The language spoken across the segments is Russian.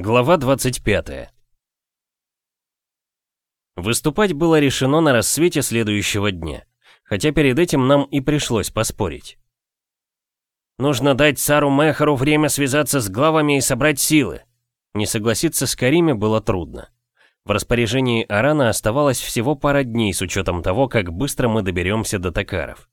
Глава 25 Выступать было решено на рассвете следующего дня, хотя перед этим нам и пришлось поспорить. «Нужно дать Сару Мехару время связаться с главами и собрать силы». Не согласиться с Кариме было трудно. В распоряжении Арана оставалось всего пара дней с учетом того, как быстро мы доберемся до Токаров.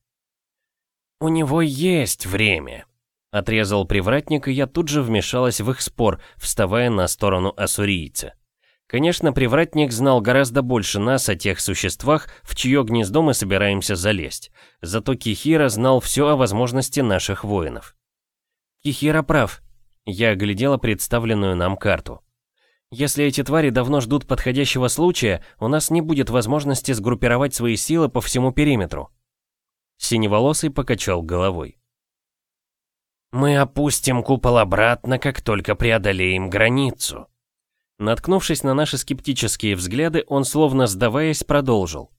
«У него есть время», — отрезал привратник, и я тут же вмешалась в их спор, вставая на сторону ассурийца. Конечно, привратник знал гораздо больше нас о тех существах, в чье гнездо мы собираемся залезть. Зато Кихира знал все о возможности наших воинов. Кихира прав. Я оглядела представленную нам карту. Если эти твари давно ждут подходящего случая, у нас не будет возможности сгруппировать свои силы по всему периметру. Синеволосый покачал головой. Мы опустим купол обратно, как только преодолеем границу. Наткнувшись на наши скептические взгляды, он, словно сдаваясь, продолжил.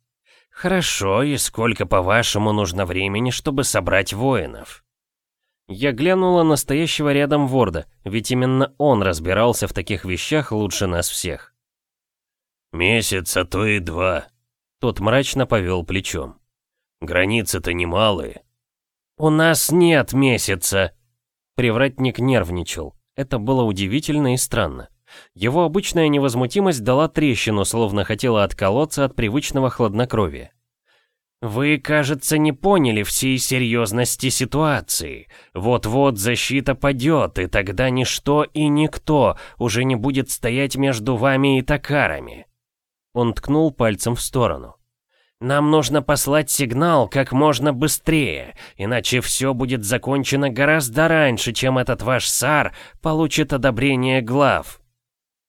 «Хорошо, и сколько, по-вашему, нужно времени, чтобы собрать воинов?» Я глянула на стоящего рядом Ворда, ведь именно он разбирался в таких вещах лучше нас всех. «Месяц, а то и два», — тот мрачно повел плечом. «Границы-то немалые». «У нас нет месяца!» Привратник нервничал. Это было удивительно и странно. Его обычная невозмутимость дала трещину, словно хотела отколоться от привычного хладнокровия. «Вы, кажется, не поняли всей серьезности ситуации. Вот-вот защита падет, и тогда ничто и никто уже не будет стоять между вами и токарами». Он ткнул пальцем в сторону. «Нам нужно послать сигнал как можно быстрее, иначе все будет закончено гораздо раньше, чем этот ваш сар получит одобрение глав».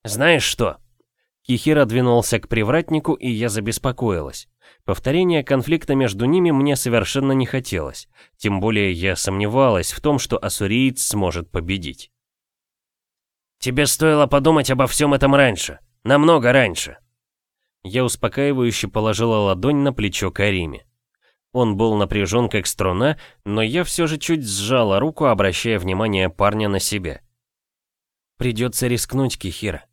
«Знаешь что?» Кихира двинулся к привратнику, и я забеспокоилась. Повторения конфликта между ними мне совершенно не хотелось. Тем более я сомневалась в том, что ассуриец сможет победить. «Тебе стоило подумать обо всем этом раньше. Намного раньше». Я успокаивающе положила ладонь на плечо Кариме. Он был напряжен как струна, но я все же чуть сжала руку, обращая внимание парня на себя. «Придется рискнуть, Кихира.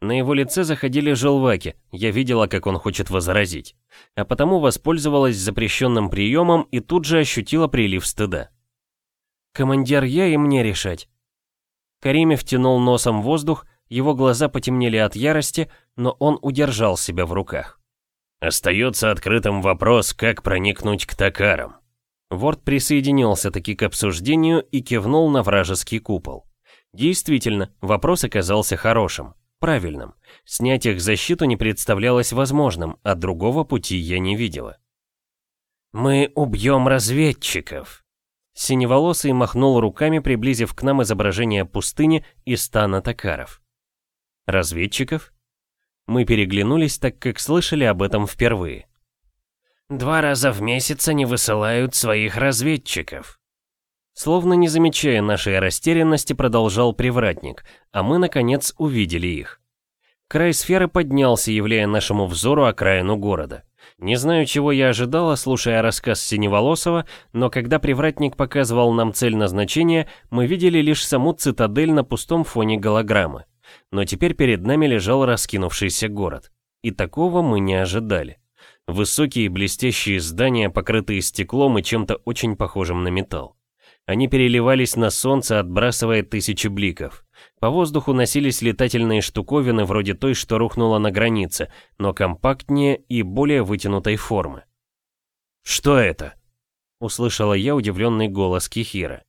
На его лице заходили желваки, я видела, как он хочет возразить. А потому воспользовалась запрещенным приемом и тут же ощутила прилив стыда. «Командир, я и мне решать». Кариме втянул носом воздух, его глаза потемнели от ярости, но он удержал себя в руках. Остается открытым вопрос, как проникнуть к токарам. Ворд присоединился таки к обсуждению и кивнул на вражеский купол. Действительно, вопрос оказался хорошим правильным. Снять их защиту не представлялось возможным, а другого пути я не видела. «Мы убьем разведчиков!» Синеволосый махнул руками, приблизив к нам изображение пустыни и стана токаров. «Разведчиков?» Мы переглянулись, так как слышали об этом впервые. «Два раза в месяц они высылают своих разведчиков», Словно не замечая нашей растерянности, продолжал привратник, а мы, наконец, увидели их. Край сферы поднялся, являя нашему взору окраину города. Не знаю, чего я ожидала, слушая рассказ Синеволосова, но когда привратник показывал нам цель назначения, мы видели лишь саму цитадель на пустом фоне голограммы. Но теперь перед нами лежал раскинувшийся город. И такого мы не ожидали. Высокие блестящие здания, покрытые стеклом и чем-то очень похожим на металл. Они переливались на солнце, отбрасывая тысячи бликов. По воздуху носились летательные штуковины вроде той, что рухнула на границе, но компактнее и более вытянутой формы. «Что это?» — услышала я удивленный голос Кихира.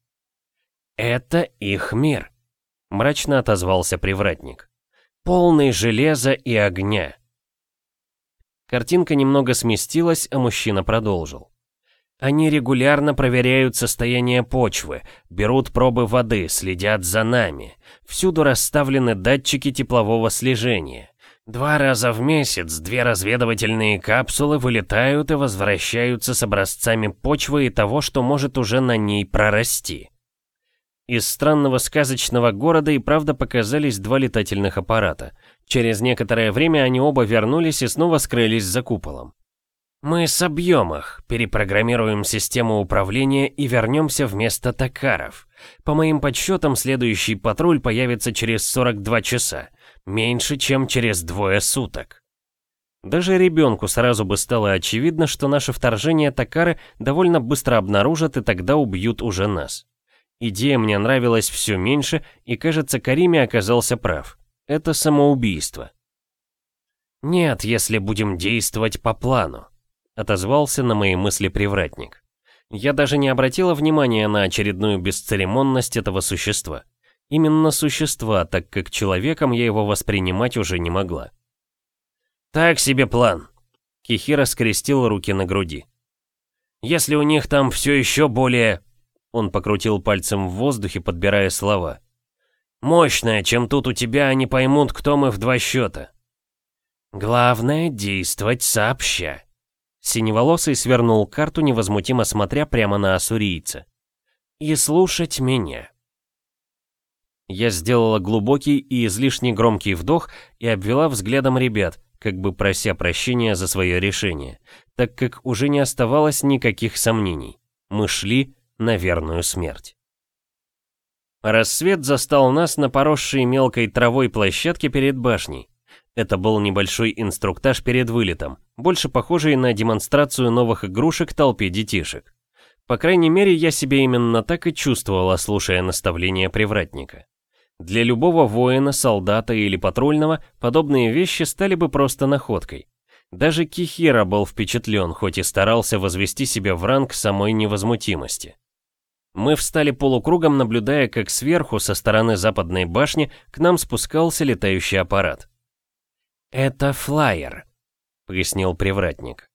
«Это их мир», — мрачно отозвался привратник. «Полный железа и огня». Картинка немного сместилась, а мужчина продолжил. Они регулярно проверяют состояние почвы, берут пробы воды, следят за нами. Всюду расставлены датчики теплового слежения. Два раза в месяц две разведывательные капсулы вылетают и возвращаются с образцами почвы и того, что может уже на ней прорасти. Из странного сказочного города и правда показались два летательных аппарата. Через некоторое время они оба вернулись и снова скрылись за куполом. «Мы собьем их, перепрограммируем систему управления и вернемся вместо токаров. По моим подсчетам, следующий патруль появится через 42 часа, меньше, чем через двое суток». Даже ребенку сразу бы стало очевидно, что наше вторжение токары довольно быстро обнаружат и тогда убьют уже нас. Идея мне нравилась все меньше, и, кажется, Кариме оказался прав. Это самоубийство. «Нет, если будем действовать по плану», — отозвался на мои мысли привратник. Я даже не обратила внимания на очередную бесцеремонность этого существа. Именно существа, так как человеком я его воспринимать уже не могла. «Так себе план», — Кихира скрестил руки на груди. «Если у них там все еще более...» Он покрутил пальцем в воздухе, подбирая слова. «Мощная, чем тут у тебя, они поймут, кто мы в два счета». «Главное — действовать сообща». Синеволосый свернул карту, невозмутимо смотря прямо на ассурийца. «И слушать меня». Я сделала глубокий и излишне громкий вдох и обвела взглядом ребят, как бы прося прощения за свое решение, так как уже не оставалось никаких сомнений. Мы шли на верную смерть. Рассвет застал нас на поросшей мелкой травой площадке перед башней. Это был небольшой инструктаж перед вылетом, больше похожий на демонстрацию новых игрушек толпе детишек. По крайней мере, я себя именно так и чувствовала, слушая наставления привратника. Для любого воина, солдата или патрульного подобные вещи стали бы просто находкой. Даже Кихира был впечатлен, хоть и старался возвести себя в ранг самой невозмутимости. Мы встали полукругом, наблюдая, как сверху, со стороны западной башни, к нам спускался летающий аппарат. «Это флайер», — пояснил привратник.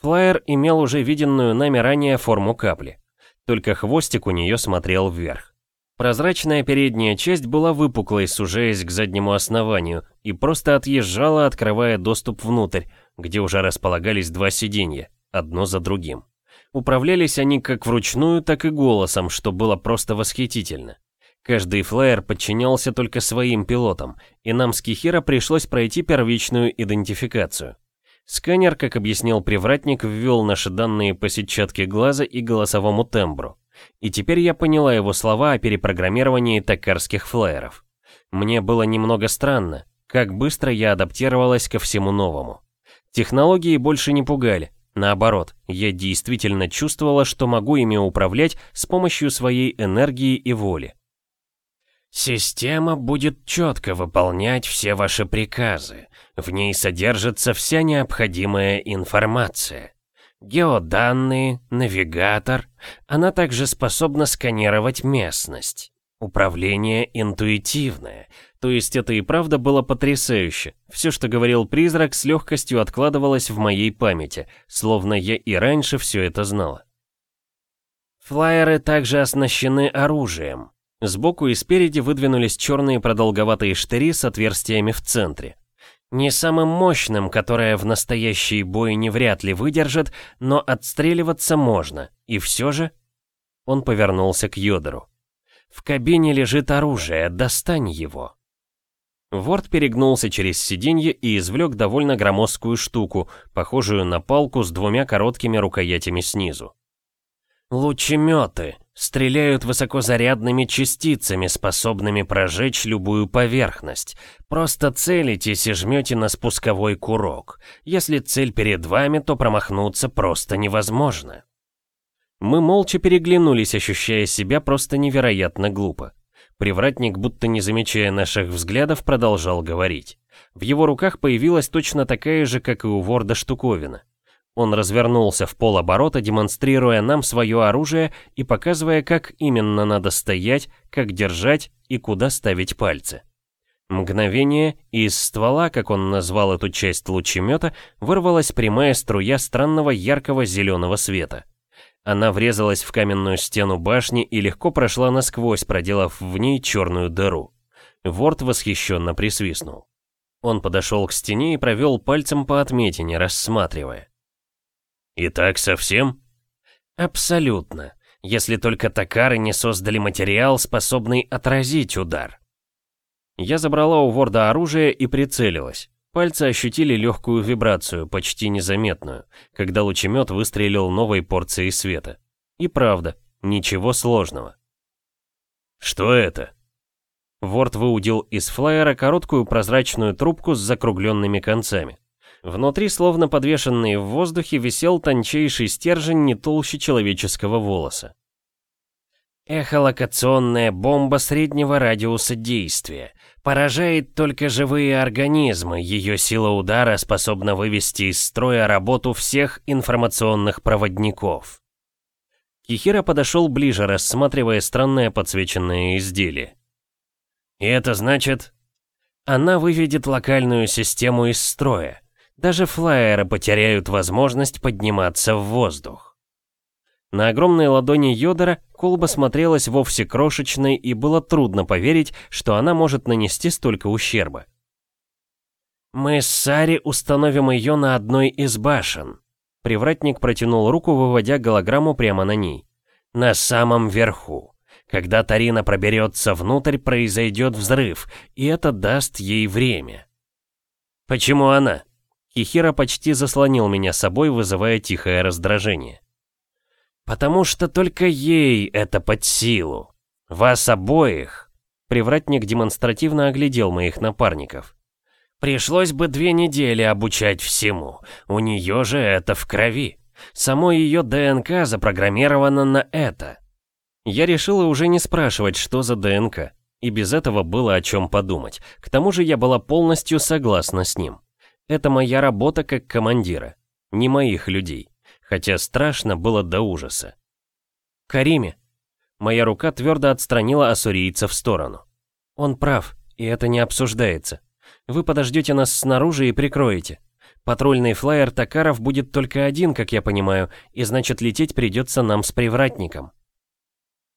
Флайер имел уже виденную нами ранее форму капли, только хвостик у нее смотрел вверх. Прозрачная передняя часть была выпуклой, сужаясь к заднему основанию, и просто отъезжала, открывая доступ внутрь, где уже располагались два сиденья, одно за другим. Управлялись они как вручную, так и голосом, что было просто восхитительно. Каждый флайер подчинялся только своим пилотам, и нам с Кихира пришлось пройти первичную идентификацию. Сканер, как объяснил привратник, ввел наши данные по сетчатке глаза и голосовому тембру. И теперь я поняла его слова о перепрограммировании токарских флайеров. Мне было немного странно, как быстро я адаптировалась ко всему новому. Технологии больше не пугали. Наоборот, я действительно чувствовала, что могу ими управлять с помощью своей энергии и воли. Система будет четко выполнять все ваши приказы. В ней содержится вся необходимая информация. Геоданные, навигатор. Она также способна сканировать местность. Управление интуитивное. То есть это и правда было потрясающе. Все, что говорил призрак, с легкостью откладывалось в моей памяти, словно я и раньше все это знала. Флайеры также оснащены оружием. Сбоку и спереди выдвинулись черные продолговатые штыри с отверстиями в центре. Не самым мощным, которое в настоящий бой не вряд ли выдержит, но отстреливаться можно. И все же... Он повернулся к Йодору. «В кабине лежит оружие, достань его». Ворд перегнулся через сиденье и извлек довольно громоздкую штуку, похожую на палку с двумя короткими рукоятями снизу. «Лучеметы», Стреляют высокозарядными частицами, способными прожечь любую поверхность. Просто целитесь и жмете на спусковой курок. Если цель перед вами, то промахнуться просто невозможно. Мы молча переглянулись, ощущая себя просто невероятно глупо. Привратник, будто не замечая наших взглядов, продолжал говорить. В его руках появилась точно такая же, как и у Ворда штуковина. Он развернулся в полоборота, демонстрируя нам свое оружие и показывая, как именно надо стоять, как держать и куда ставить пальцы. Мгновение, из ствола, как он назвал эту часть лучемета, вырвалась прямая струя странного яркого зеленого света. Она врезалась в каменную стену башни и легко прошла насквозь, проделав в ней черную дыру. Ворд восхищенно присвистнул. Он подошел к стене и провел пальцем по отметине, рассматривая. И так совсем? Абсолютно. Если только токары не создали материал, способный отразить удар. Я забрала у Ворда оружие и прицелилась. Пальцы ощутили легкую вибрацию, почти незаметную, когда лучемет выстрелил новой порцией света. И правда, ничего сложного. «Что это?» Ворд выудил из флайера короткую прозрачную трубку с закругленными концами. Внутри, словно подвешенный в воздухе, висел тончайший стержень не толще человеческого волоса. Эхолокационная бомба среднего радиуса действия. Поражает только живые организмы, ее сила удара способна вывести из строя работу всех информационных проводников. Кихира подошел ближе, рассматривая странное подсвеченное изделие. И это значит... Она выведет локальную систему из строя. Даже флайеры потеряют возможность подниматься в воздух. На огромной ладони Йодора колба смотрелась вовсе крошечной, и было трудно поверить, что она может нанести столько ущерба. «Мы с Сари установим ее на одной из башен», Привратник протянул руку, выводя голограмму прямо на ней. «На самом верху. Когда Тарина проберется внутрь, произойдет взрыв, и это даст ей время. Почему она? Кихира почти заслонил меня собой, вызывая тихое раздражение. Потому что только ей это под силу. Вас обоих. Привратник демонстративно оглядел моих напарников. Пришлось бы две недели обучать всему. У нее же это в крови. Само ее ДНК запрограммировано на это. Я решила уже не спрашивать, что за ДНК, и без этого было о чем подумать. К тому же я была полностью согласна с ним. Это моя работа как командира, не моих людей, хотя страшно было до ужаса. Кариме. Моя рука твердо отстранила ассурийца в сторону. Он прав, и это не обсуждается. Вы подождете нас снаружи и прикроете. Патрульный флайер Токаров будет только один, как я понимаю, и значит лететь придется нам с привратником.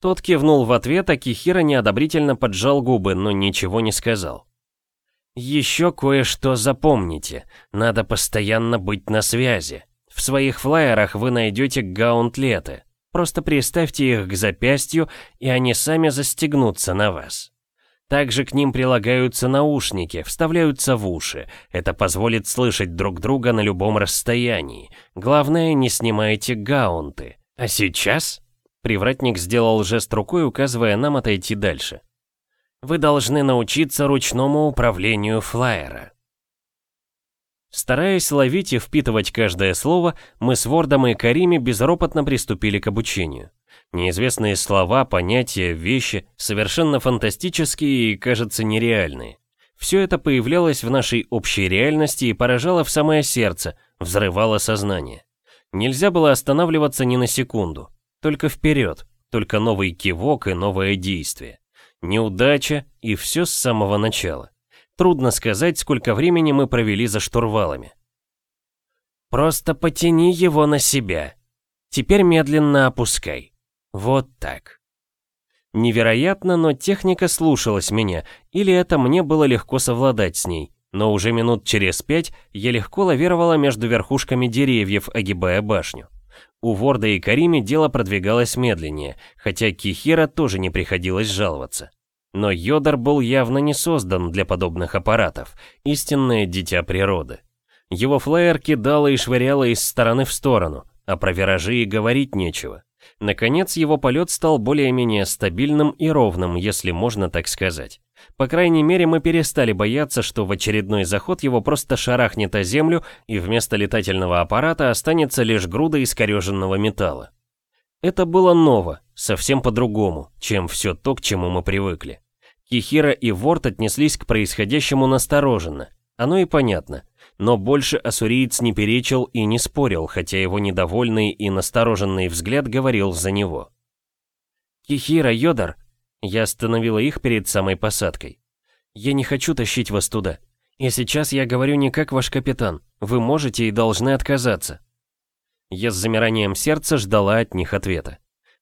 Тот кивнул в ответ, а Кихира неодобрительно поджал губы, но ничего не сказал. «Еще кое-что запомните. Надо постоянно быть на связи. В своих флайерах вы найдете гаунтлеты. Просто приставьте их к запястью, и они сами застегнутся на вас. Также к ним прилагаются наушники, вставляются в уши. Это позволит слышать друг друга на любом расстоянии. Главное, не снимайте гаунты. А сейчас Привратник сделал жест рукой, указывая нам отойти дальше. «Вы должны научиться ручному управлению флайера». Стараясь ловить и впитывать каждое слово, мы с Вордом и Карими безропотно приступили к обучению. Неизвестные слова, понятия, вещи, совершенно фантастические и, кажется, нереальные. Все это появлялось в нашей общей реальности и поражало в самое сердце, взрывало сознание. Нельзя было останавливаться ни на секунду. Только вперед, только новый кивок и новое действие. Неудача и все с самого начала. Трудно сказать, сколько времени мы провели за штурвалами. Просто потяни его на себя. Теперь медленно опускай. Вот так. Невероятно, но техника слушалась меня, или это мне было легко совладать с ней. Но уже минут через пять я легко лавировала между верхушками деревьев, огибая башню. У Ворда и Карими дело продвигалось медленнее, хотя Кихира тоже не приходилось жаловаться. Но Йодар был явно не создан для подобных аппаратов, истинное дитя природы. Его флеер кидало и швыряло из стороны в сторону, а про виражи и говорить нечего. Наконец, его полет стал более-менее стабильным и ровным, если можно так сказать. По крайней мере, мы перестали бояться, что в очередной заход его просто шарахнет о землю, и вместо летательного аппарата останется лишь груда искореженного металла. Это было ново, совсем по-другому, чем все то, к чему мы привыкли. Кихира и Ворт отнеслись к происходящему настороженно. Оно и понятно. Но больше ассуриец не перечил и не спорил, хотя его недовольный и настороженный взгляд говорил за него. «Кихира, Йодар!» Я остановила их перед самой посадкой. «Я не хочу тащить вас туда. И сейчас я говорю не как ваш капитан. Вы можете и должны отказаться». Я с замиранием сердца ждала от них ответа.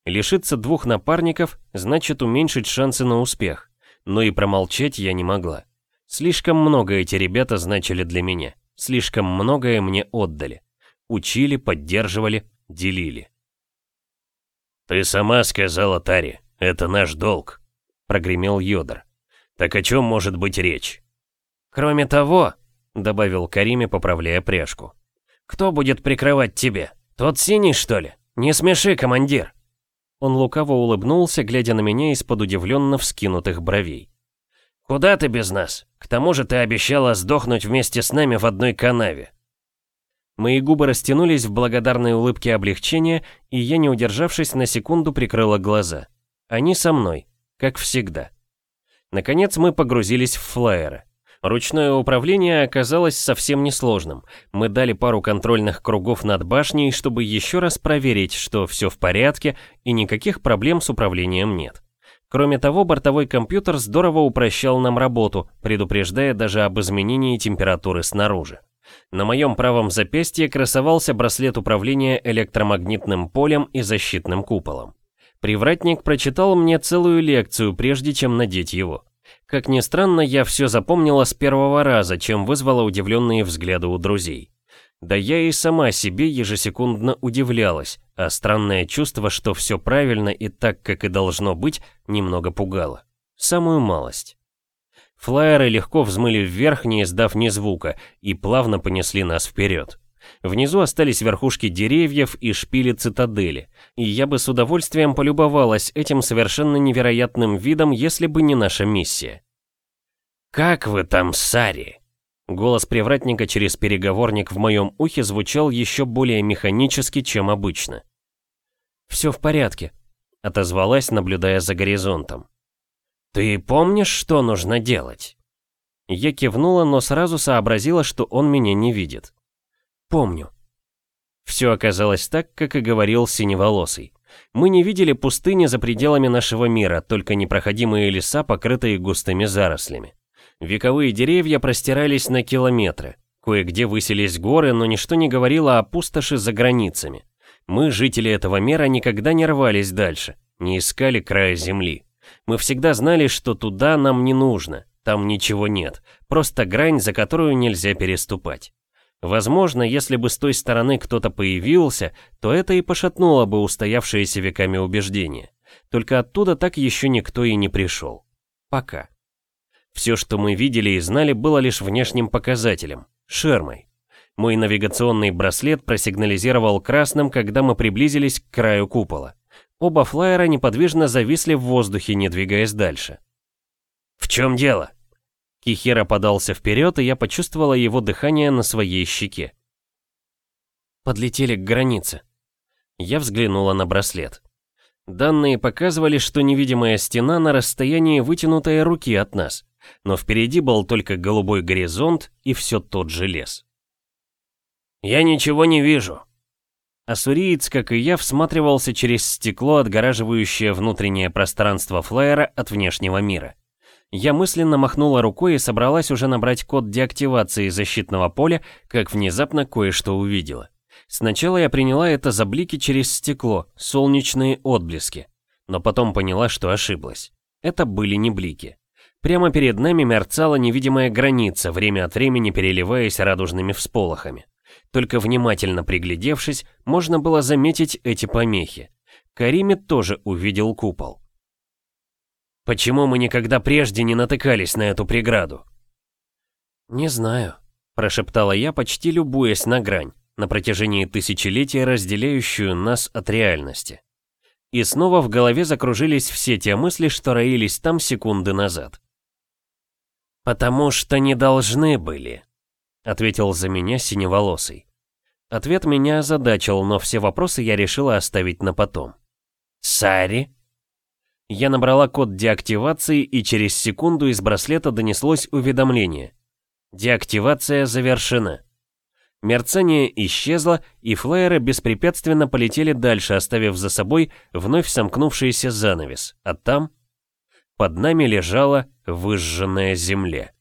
Лишиться двух напарников значит уменьшить шансы на успех. Но и промолчать я не могла. Слишком много эти ребята значили для меня. Слишком многое мне отдали. Учили, поддерживали, делили. «Ты сама сказала, Тари, это наш долг», — прогремел Йодор. «Так о чем может быть речь?» «Кроме того», — добавил Кариме, поправляя пряжку. «Кто будет прикрывать тебе? Тот синий, что ли? Не смеши, командир!» Он лукаво улыбнулся, глядя на меня из-под удивленно вскинутых бровей. «Куда ты без нас? К тому же ты обещала сдохнуть вместе с нами в одной канаве». Мои губы растянулись в благодарной улыбке облегчения, и я, не удержавшись, на секунду прикрыла глаза. Они со мной, как всегда. Наконец мы погрузились в флайеры. Ручное управление оказалось совсем несложным. Мы дали пару контрольных кругов над башней, чтобы еще раз проверить, что все в порядке и никаких проблем с управлением нет. Кроме того, бортовой компьютер здорово упрощал нам работу, предупреждая даже об изменении температуры снаружи. На моем правом запястье красовался браслет управления электромагнитным полем и защитным куполом. Привратник прочитал мне целую лекцию, прежде чем надеть его. Как ни странно, я все запомнила с первого раза, чем вызвало удивленные взгляды у друзей. Да я и сама себе ежесекундно удивлялась, а странное чувство, что все правильно и так, как и должно быть, немного пугало. Самую малость. Флайеры легко взмыли вверх, не издав ни звука, и плавно понесли нас вперед. Внизу остались верхушки деревьев и шпили цитадели, и я бы с удовольствием полюбовалась этим совершенно невероятным видом, если бы не наша миссия. «Как вы там, Сари?» Голос привратника через переговорник в моем ухе звучал еще более механически, чем обычно. «Все в порядке», — отозвалась, наблюдая за горизонтом. «Ты помнишь, что нужно делать?» Я кивнула, но сразу сообразила, что он меня не видит. Помню. Все оказалось так, как и говорил Синеволосый. Мы не видели пустыни за пределами нашего мира, только непроходимые леса, покрытые густыми зарослями. Вековые деревья простирались на километры. Кое-где высились горы, но ничто не говорило о пустоши за границами. Мы, жители этого мира, никогда не рвались дальше, не искали края земли. Мы всегда знали, что туда нам не нужно, там ничего нет, просто грань, за которую нельзя переступать. Возможно, если бы с той стороны кто-то появился, то это и пошатнуло бы устоявшиеся веками убеждения. Только оттуда так еще никто и не пришел. Пока. Все, что мы видели и знали, было лишь внешним показателем, шермой. Мой навигационный браслет просигнализировал красным, когда мы приблизились к краю купола. Оба флайера неподвижно зависли в воздухе, не двигаясь дальше. «В чем дело?» Кихира подался вперед, и я почувствовала его дыхание на своей щеке. Подлетели к границе. Я взглянула на браслет. Данные показывали, что невидимая стена на расстоянии вытянутой руки от нас, но впереди был только голубой горизонт и все тот же лес. «Я ничего не вижу». Ассуриец, как и я, всматривался через стекло, отгораживающее внутреннее пространство флайера от внешнего мира. Я мысленно махнула рукой и собралась уже набрать код деактивации защитного поля, как внезапно кое-что увидела. Сначала я приняла это за блики через стекло, солнечные отблески. Но потом поняла, что ошиблась. Это были не блики. Прямо перед нами мерцала невидимая граница, время от времени переливаясь радужными всполохами. Только внимательно приглядевшись, можно было заметить эти помехи. Кариме тоже увидел купол. Почему мы никогда прежде не натыкались на эту преграду? Не знаю, прошептала я, почти любуясь на грань, на протяжении тысячелетия разделяющую нас от реальности. И снова в голове закружились все те мысли, что роились там секунды назад. «Потому что не должны были», — ответил за меня синеволосый. Ответ меня озадачил, но все вопросы я решила оставить на потом. «Сари?» Я набрала код деактивации и через секунду из браслета донеслось уведомление. Деактивация завершена. Мерцание исчезло, и флайеры беспрепятственно полетели дальше, оставив за собой вновь сомкнувшийся занавес, а там под нами лежала выжженная земля.